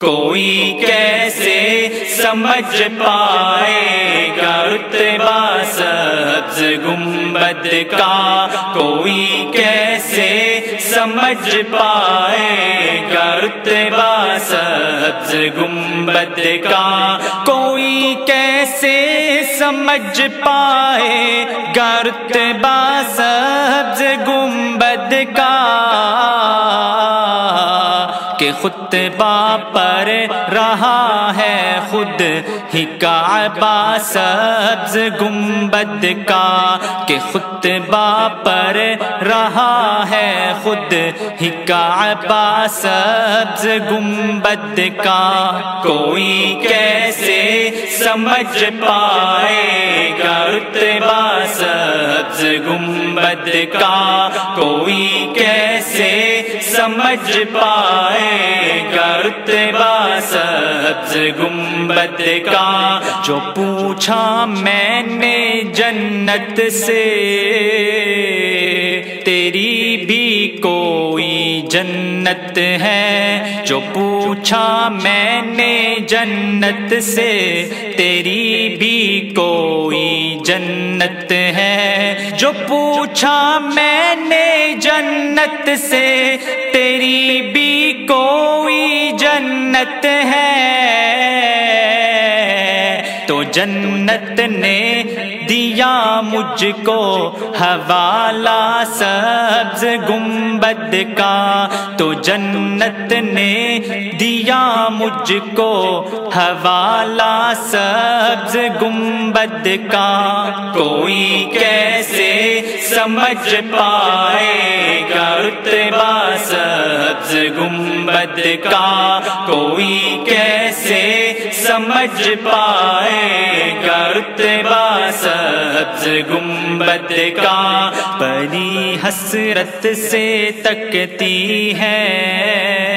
کوئی کیسے سمجھ پائے گا رتبہ سبز گنبد کا؟ کوئی کیسے سمجھ پائے گا رتبہ سبز گنبد کا؟ کوئی کیسے سمجھ پائے گا رتبہ سبز گنبد کا؟ خطبہ پر رہا ہے خود ہی کعبہ سبز گنبد کا کہ خطبہ پر رہا ہے خود ہی کعبہ سبز گنبد کا کوئی کیسے سمجھ پائے گا رتبہ سبز گنبد کا کوئی کیسے سمجھ پائے سبز گنبد کا۔ جو پوچھا میں نے جنت سے، تیری بھی کوئی جنت ہے۔ جو پوچھا میں نے جنت سے، تیری بھی کوئی جنت جو پوچھا میں نے جنت سے تیری بھی کوئی جنت ہے۔ تو جنت نے دیا مجھ کو حوالہ سبز گنبد کا۔ تو جنت نے دیا مجھ کو حوالہ سبز گنبد کا۔ کوئی کیسے سمجھ پائے گا رتبہ سبز گنبد کا؟ کوئی کیسے سمجھ پائے گا رتبہ سبز گنبد کا۔ بڑی حسرت سے تکتی ہے۔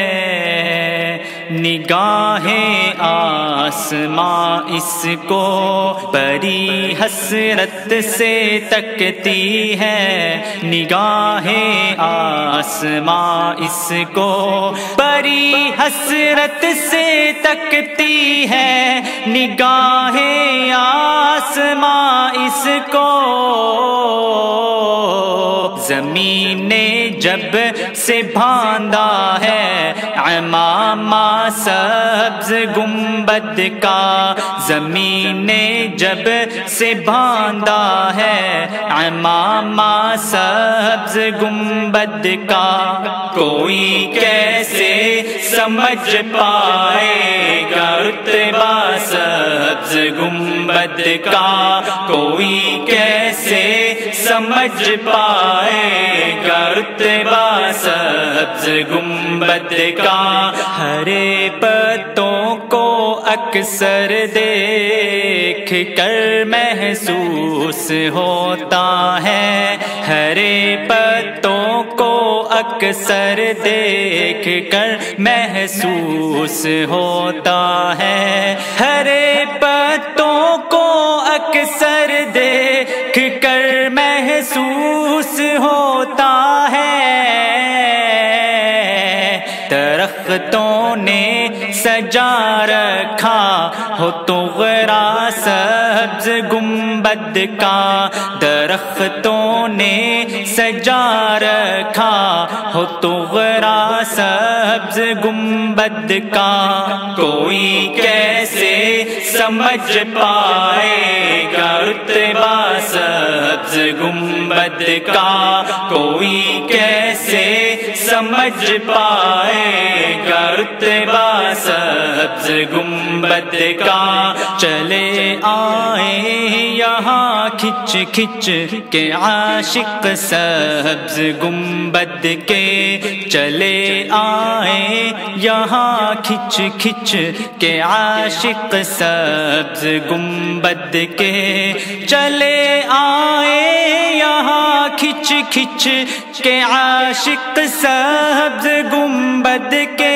نگاہیں آسماں اس کو بڑی حسرت سے تکتی ہے۔ نگاہیں آسماں اس کو بڑی حسرت سے تکتی ہے۔ نگاہیں آسماں اس کو زمین نے جب سے باندھا ہے۔ امامہ سبز گنبد کا زمین نے جب سے باندھا ہے امامہ سبز گنبد کا۔ کوئی کیسے سمجھ پائے گا رتبہ سبز گنبد کا۔ کوئی کیسے سمجھ پائے گا رتبہ سبز گنبد کا۔ ہرے پتوں کو اکثر دیکھ کر محسوس ہوتا ہے۔ ہرے پتوں اکثر دیکھ کر محسوس ہوتا ہے۔ ہرے پتوں کو اکثر دیکھ کر محسوس ہوتا ہے۔ درختوں نے سجا رکھا، ہو تو غرا سبز گنبد کا درختوں نے سجا رکھا ہو تو غرا سبز گنبد کا کوئی کیسے سمجھ پائے گا رتبہ سبز گنبد کا کوئی کیسے سمجھ پائے گا رتبہ سبز گنبد کا چلے آئے یہاں کھچ کھچ کے عاشق سبز گنبد کے چلے آئے یہاں کھچ کھچ کے عاشق سبز گنبد کے چلے آئے یہاں کھچ کھچ کے عاشق سبز گنبد کے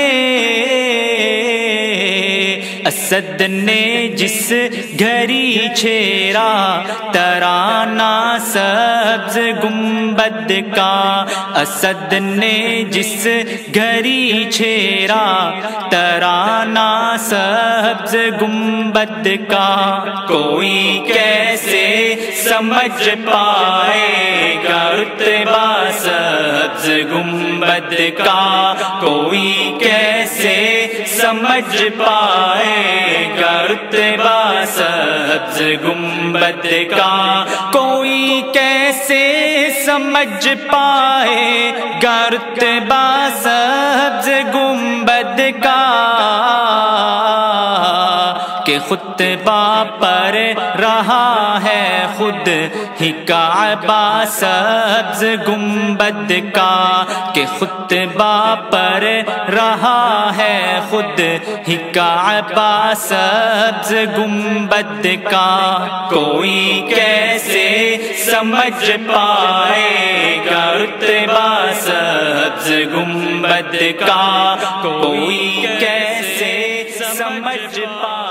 اسد نے جس گھری چھیرا ترانا سبز گنبد کا۔ اسد نے جس گھری چھیرا ترانا سبز گنبد کا۔ کوئی کیسے سمجھ پائے گا رتبہ سبز گنبد کا؟ کوئی کیسے سمجھ پائے گا رتبہ سبز گنبد کا۔ کوئی کیسے سمجھ پائے گا رتبہ سبز خطبہ پر رہا ہے خود ہی کعبہ سبز گنبد کا کہ خطبہ پر رہا ہے خود ہی کعبہ سبز گنبد کا کوئی کیسے سمجھ پائے گا رتبہ سبز گنبد کا کوئی کیسے سمجھ پائے